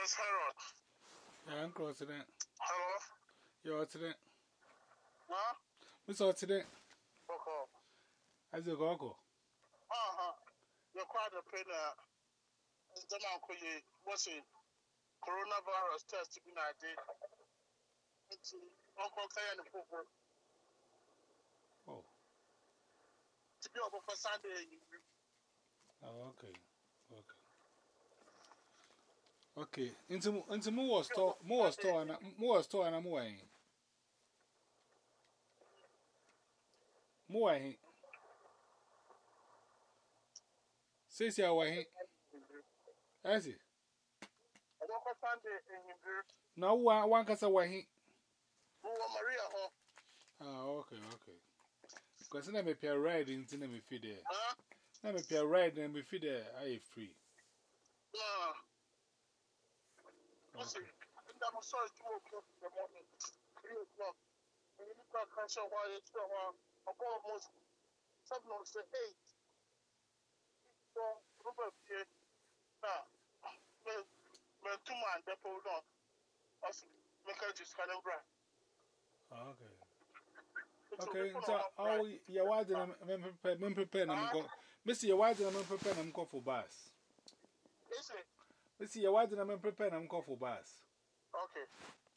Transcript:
Yes, Harold. Yeah, Uncle Otsden. Hello? You're Otsden. Huh? Miss Otsden. Coco. How's a gogo. Uh huh. You're quite a pillar. The man could you what's it? Coronavirus test to be not dead. It's Uncle Kay and the Popo. Oh. To be over for Sunday. Oh, okay. Okay. Okay. Into, into more store, more store, and more store, and I'm away. More away. Says you away. That's it. No one, one can say away. Ah, okay, okay. Because I'm a pair riding, I'm a feeder. I'm a pair riding, me a feeder. I free. Yeah lọ́sẹ̀ nígbà mo sọ ìdí òkè ọ̀pẹ̀ mọ́ mi three o'clock èyí nípa kan ṣe wá ayé tí àwọn ọkọ̀ mọ́sù seven of the eight sọ rúbẹ̀ bíi náà mẹ túmọ̀ àdẹ́pọ̀ náà ọ̀sìn mẹ́kẹ́ jù skalẹ́bùrà. Okay. Okay, nti awo yɛ waadi na mɛ mpɛpɛ na mɛ nkɔ mɛ si yɛ waadi na mɛ mpɛpɛ na mɛ nkɔ for bus. Let's see, you're watching, I'm preparing, I'm called for bus. Okay.